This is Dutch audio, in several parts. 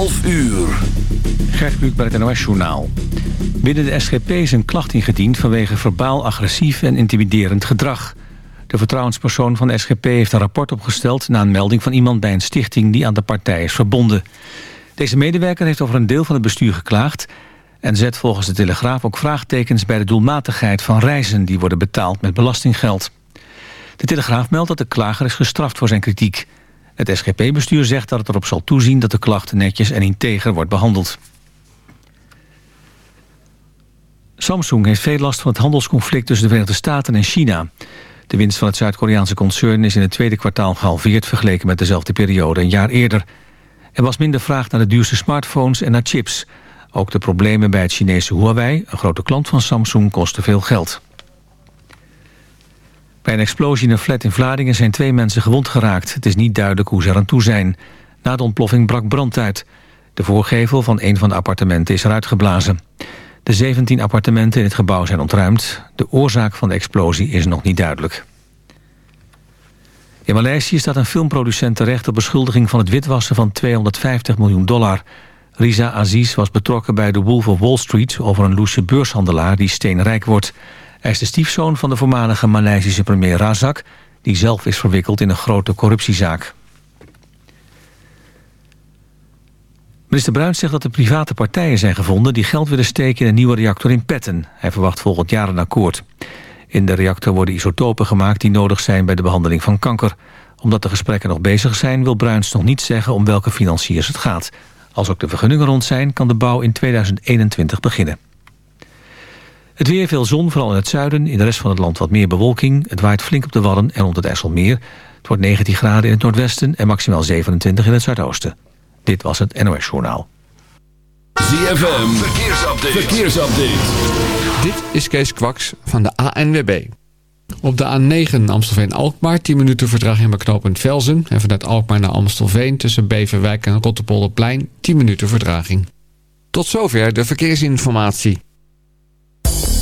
11 uur. Gert bij het NOS-journaal. Binnen de SGP is een klacht ingediend vanwege verbaal agressief en intimiderend gedrag. De vertrouwenspersoon van de SGP heeft een rapport opgesteld... na een melding van iemand bij een stichting die aan de partij is verbonden. Deze medewerker heeft over een deel van het bestuur geklaagd... en zet volgens de Telegraaf ook vraagtekens bij de doelmatigheid van reizen... die worden betaald met belastinggeld. De Telegraaf meldt dat de klager is gestraft voor zijn kritiek... Het SGP-bestuur zegt dat het erop zal toezien dat de klacht netjes en integer wordt behandeld. Samsung heeft veel last van het handelsconflict tussen de Verenigde Staten en China. De winst van het Zuid-Koreaanse concern is in het tweede kwartaal gehalveerd... vergeleken met dezelfde periode een jaar eerder. Er was minder vraag naar de duurste smartphones en naar chips. Ook de problemen bij het Chinese Huawei, een grote klant van Samsung, kosten veel geld. Bij een explosie in een flat in Vlaardingen zijn twee mensen gewond geraakt. Het is niet duidelijk hoe ze eraan toe zijn. Na de ontploffing brak brand uit. De voorgevel van een van de appartementen is eruit geblazen. De 17 appartementen in het gebouw zijn ontruimd. De oorzaak van de explosie is nog niet duidelijk. In Maleisië staat een filmproducent terecht op beschuldiging van het witwassen van 250 miljoen dollar. Riza Aziz was betrokken bij de Wolf of Wall Street over een loesje beurshandelaar die steenrijk wordt. Hij is de stiefzoon van de voormalige Maleisische premier Razak... die zelf is verwikkeld in een grote corruptiezaak. Minister Bruins zegt dat er private partijen zijn gevonden... die geld willen steken in een nieuwe reactor in Petten. Hij verwacht volgend jaar een akkoord. In de reactor worden isotopen gemaakt die nodig zijn... bij de behandeling van kanker. Omdat de gesprekken nog bezig zijn... wil Bruins nog niet zeggen om welke financiers het gaat. Als ook de vergunningen rond zijn... kan de bouw in 2021 beginnen. Het weer veel zon, vooral in het zuiden. In de rest van het land wat meer bewolking. Het waait flink op de Wadden en rond het IJsselmeer. Het wordt 19 graden in het noordwesten en maximaal 27 in het zuidoosten. Dit was het NOS Journaal. ZFM, verkeersupdate. verkeersupdate. Dit is Kees Kwaks van de ANWB. Op de A9 Amstelveen-Alkmaar 10 minuten vertraging bij knooppunt Velzen... en vanuit Alkmaar naar Amstelveen tussen Beverwijk en Rotterpolderplein 10 minuten vertraging. Tot zover de verkeersinformatie.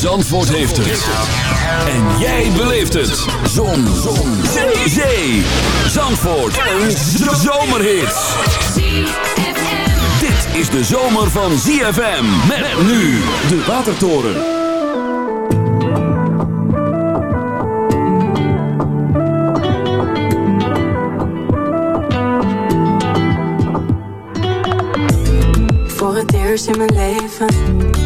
Zandvoort heeft het. En jij beleeft het. Zon. Zon. Zee. Zandvoort. Een zomerhit. Dit is de zomer van ZFM. Met nu de Watertoren. Voor het eerst in mijn leven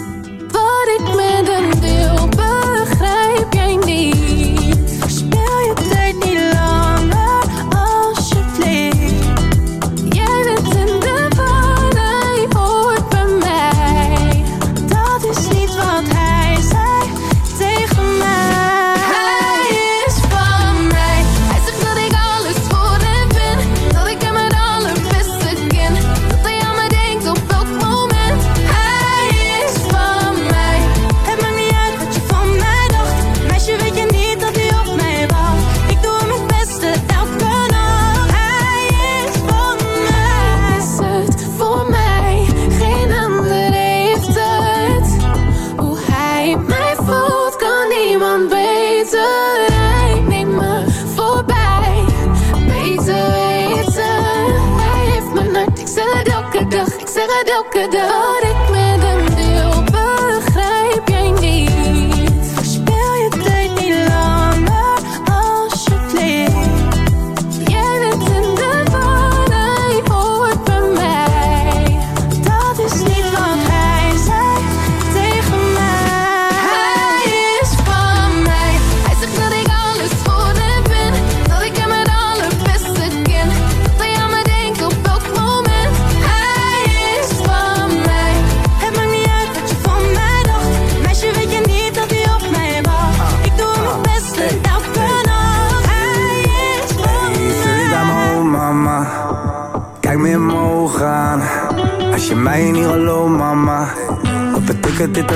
dit?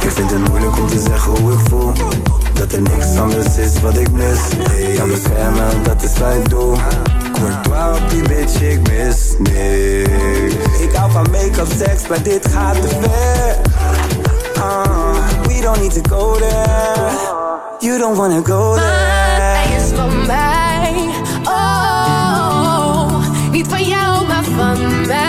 Ik vind het moeilijk om te zeggen hoe ik voel. Dat er niks anders is wat ik mis. Hey, Jou dat is wat ik doe. Courtois op die bitch, ik mis niks. Ik hou van make-up, seks, maar dit gaat te ver. Ah, we don't need to go there. You don't wanna go there. Maar is van mij. Oh, niet van jou, maar van mij.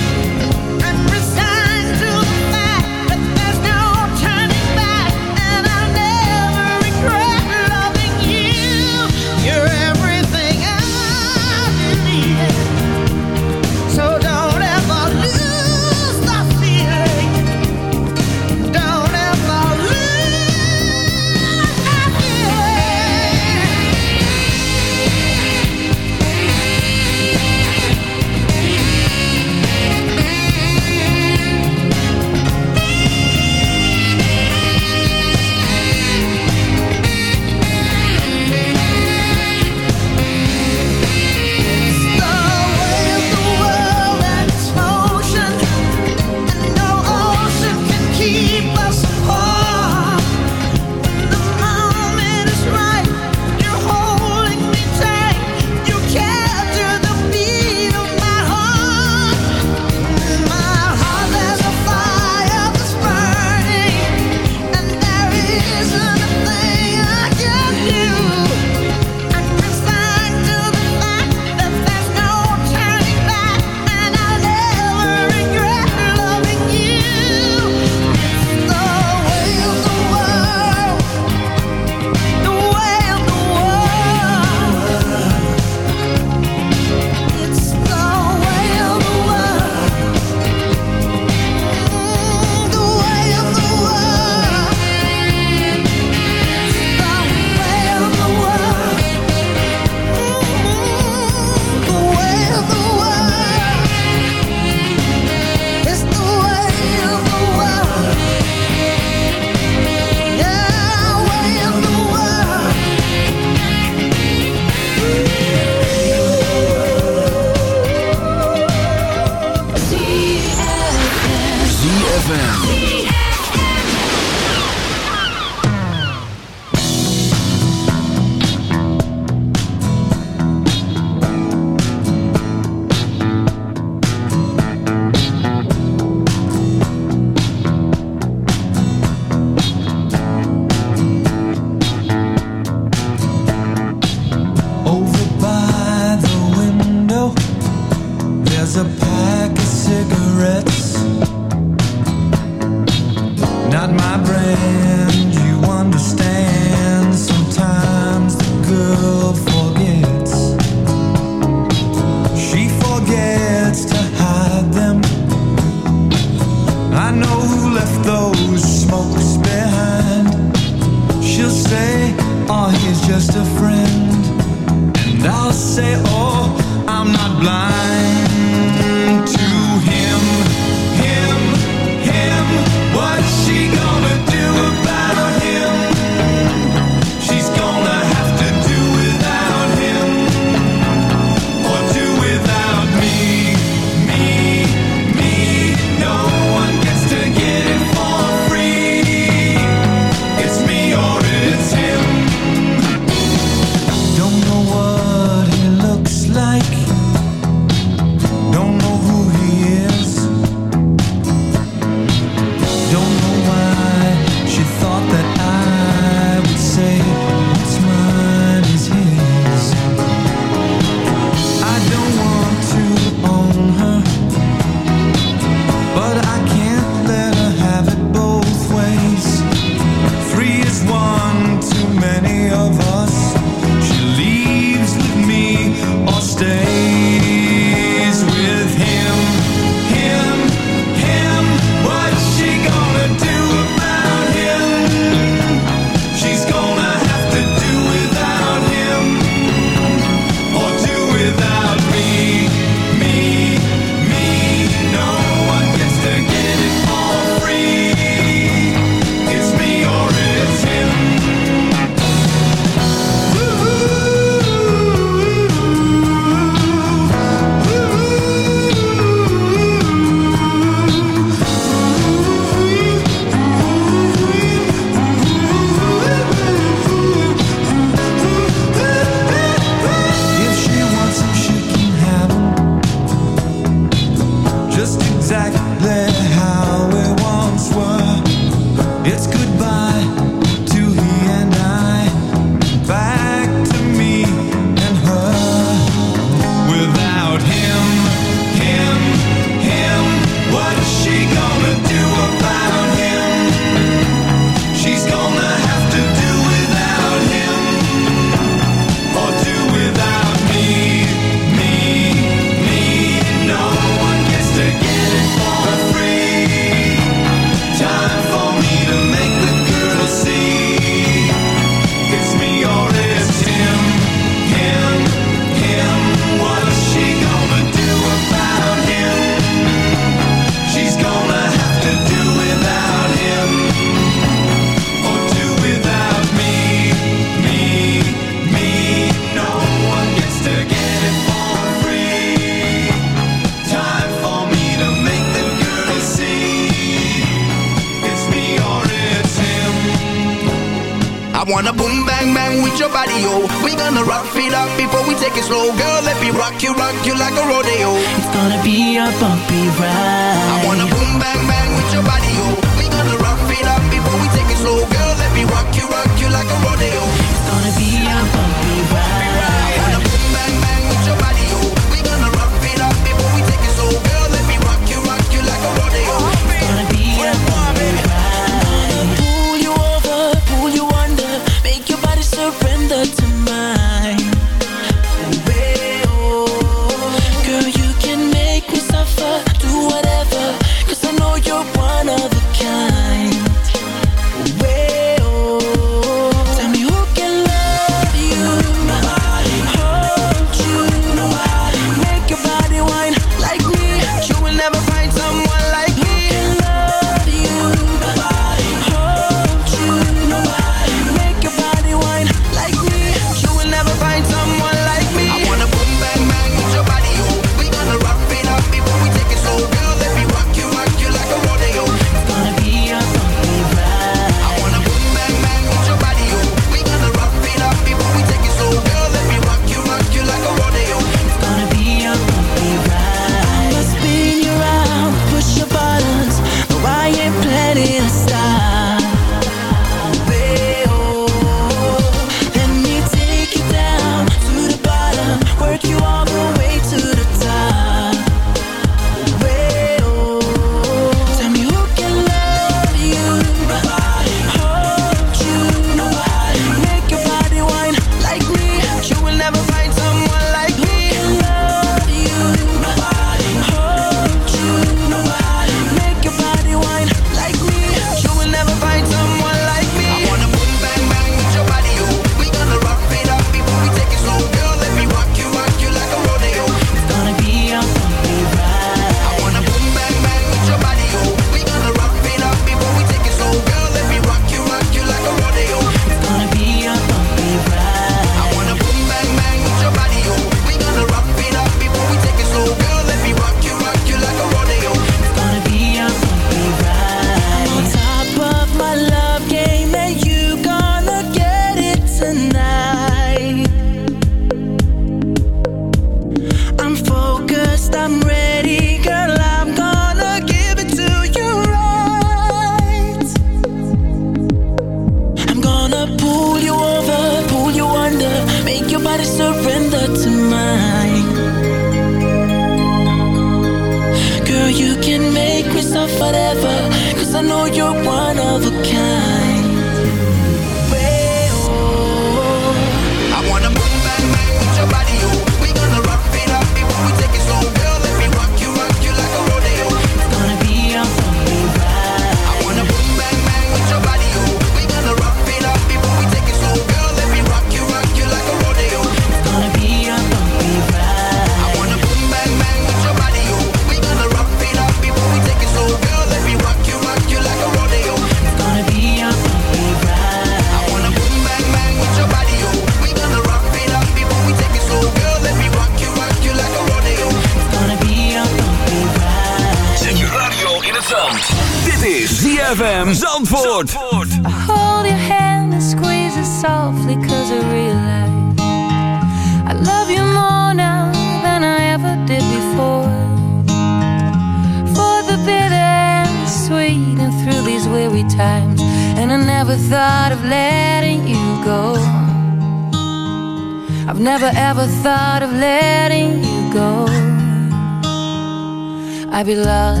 Love.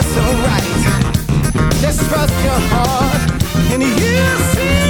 it's alright. Just trust your heart and you'll see.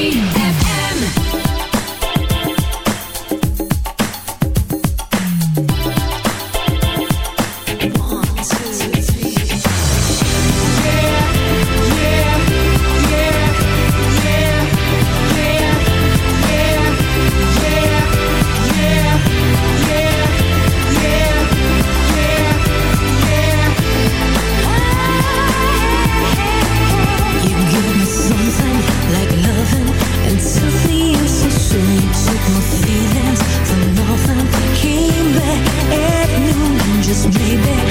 Just maybe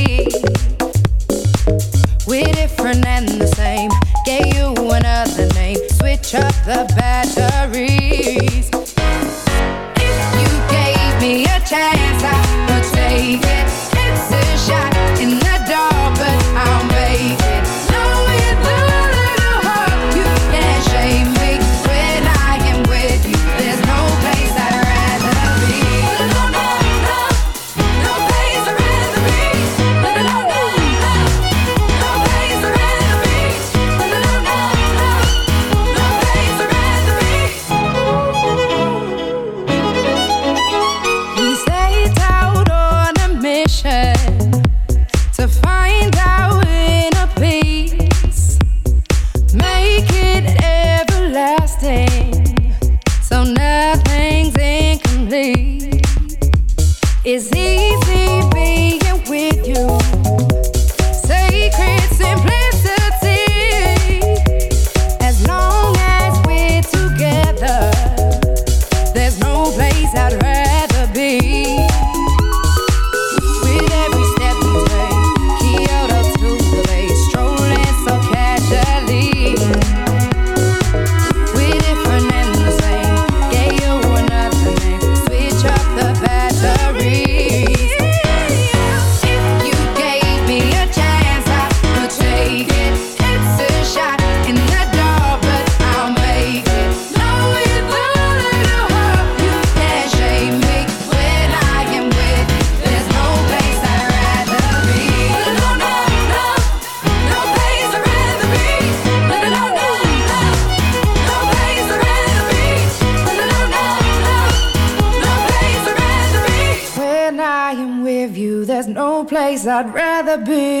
the bad. gotta be